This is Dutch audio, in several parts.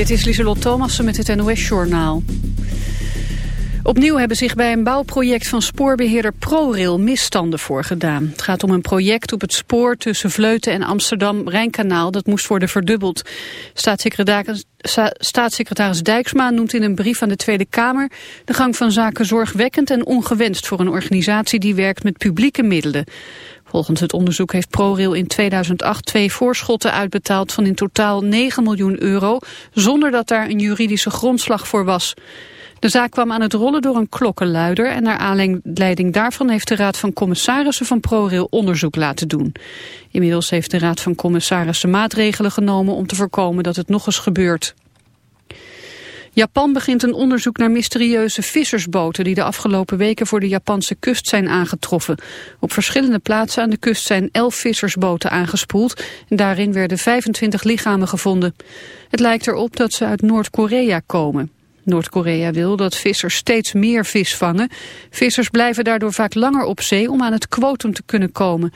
Dit is Lieselot Thomassen met het NOS-journaal. Opnieuw hebben zich bij een bouwproject van spoorbeheerder ProRail misstanden voorgedaan. Het gaat om een project op het spoor tussen Vleuten en Amsterdam-Rijnkanaal. Dat moest worden verdubbeld. Staatssecretaris, staatssecretaris Dijksma noemt in een brief aan de Tweede Kamer... de gang van zaken zorgwekkend en ongewenst voor een organisatie die werkt met publieke middelen. Volgens het onderzoek heeft ProRail in 2008 twee voorschotten uitbetaald van in totaal 9 miljoen euro, zonder dat daar een juridische grondslag voor was. De zaak kwam aan het rollen door een klokkenluider en naar aanleiding daarvan heeft de Raad van Commissarissen van ProRail onderzoek laten doen. Inmiddels heeft de Raad van Commissarissen maatregelen genomen om te voorkomen dat het nog eens gebeurt. Japan begint een onderzoek naar mysterieuze vissersboten die de afgelopen weken voor de Japanse kust zijn aangetroffen. Op verschillende plaatsen aan de kust zijn elf vissersboten aangespoeld en daarin werden 25 lichamen gevonden. Het lijkt erop dat ze uit Noord-Korea komen. Noord-Korea wil dat vissers steeds meer vis vangen. Vissers blijven daardoor vaak langer op zee om aan het kwotum te kunnen komen.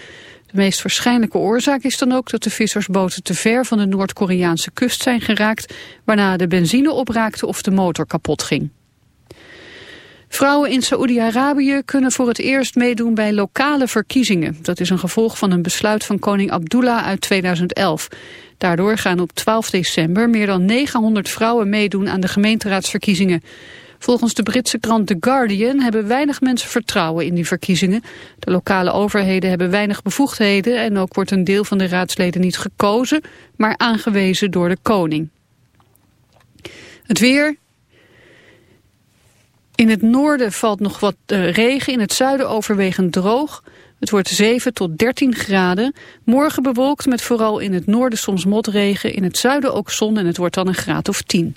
De meest waarschijnlijke oorzaak is dan ook dat de vissersboten te ver van de Noord-Koreaanse kust zijn geraakt, waarna de benzine opraakte of de motor kapot ging. Vrouwen in Saoedi-Arabië kunnen voor het eerst meedoen bij lokale verkiezingen. Dat is een gevolg van een besluit van koning Abdullah uit 2011. Daardoor gaan op 12 december meer dan 900 vrouwen meedoen aan de gemeenteraadsverkiezingen. Volgens de Britse krant The Guardian hebben weinig mensen vertrouwen in die verkiezingen. De lokale overheden hebben weinig bevoegdheden en ook wordt een deel van de raadsleden niet gekozen, maar aangewezen door de koning. Het weer. In het noorden valt nog wat uh, regen, in het zuiden overwegend droog. Het wordt 7 tot 13 graden. Morgen bewolkt met vooral in het noorden soms motregen. In het zuiden ook zon en het wordt dan een graad of 10.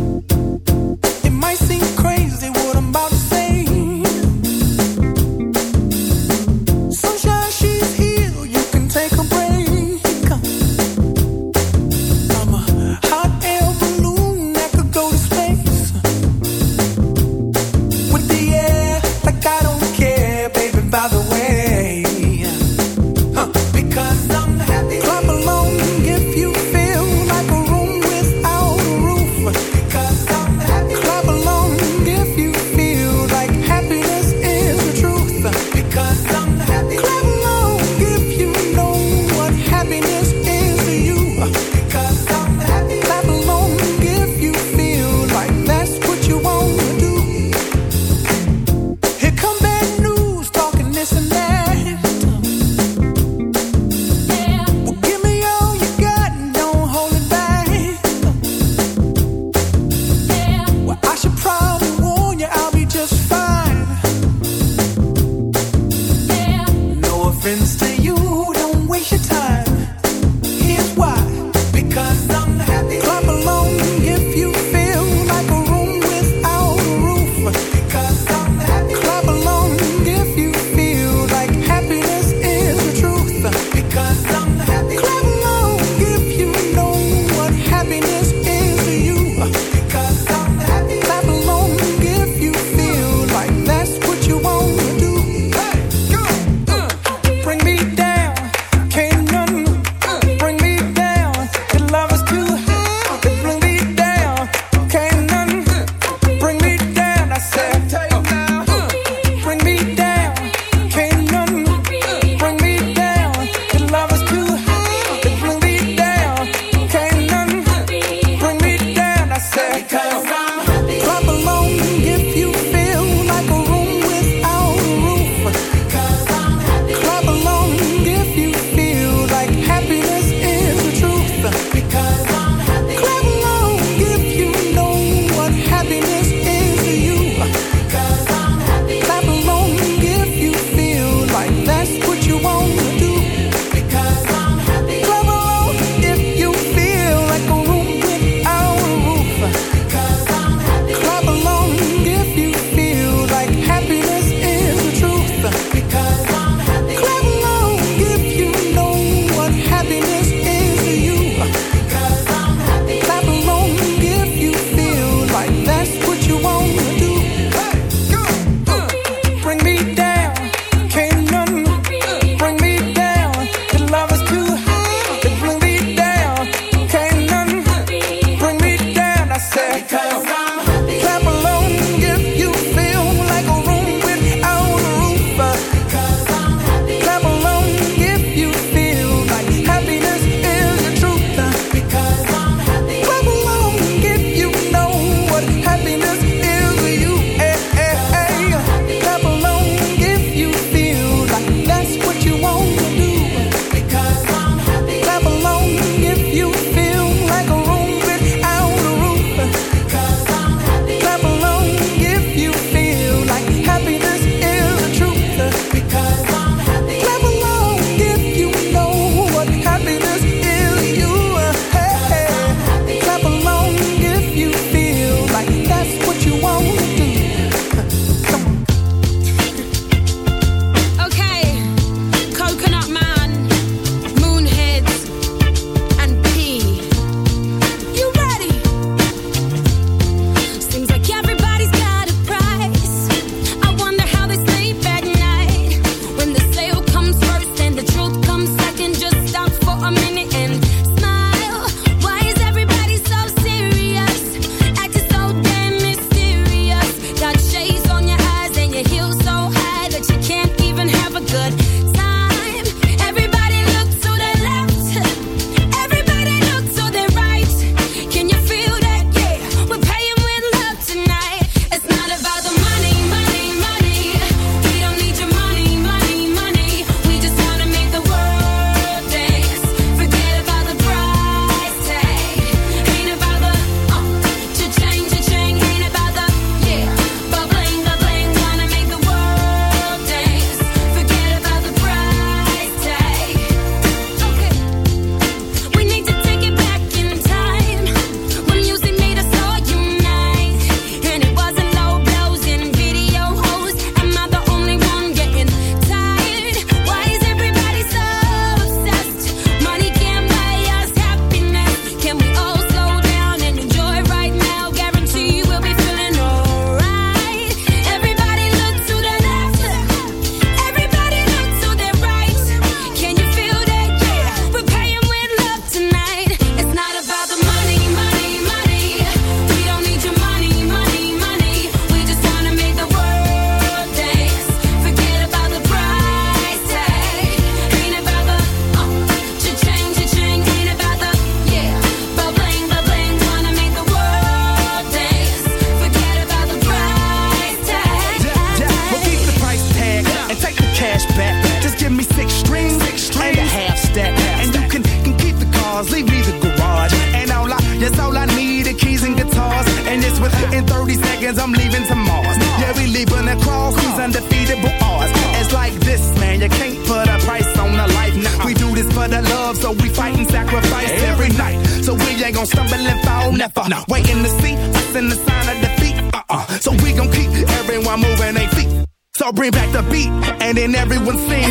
and everyone sings.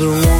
the one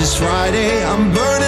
it's Friday, I'm burning.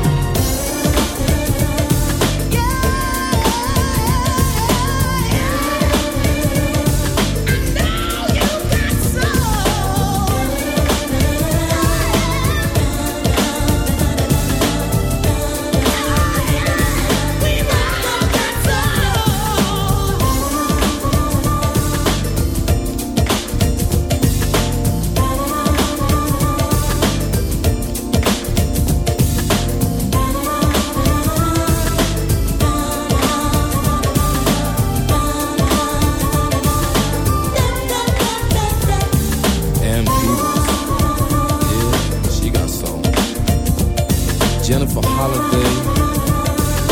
holiday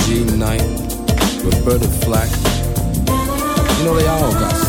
G night Roberta Flack. You know they all got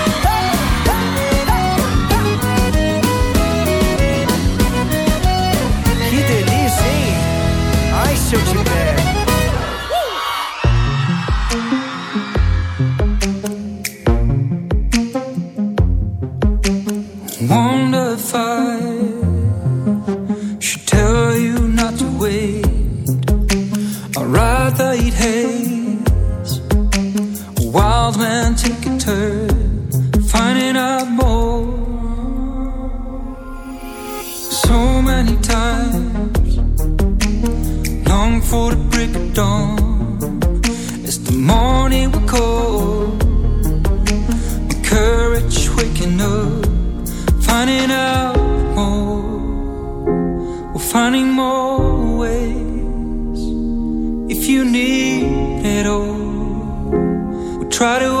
finding more ways if you need it all. We try to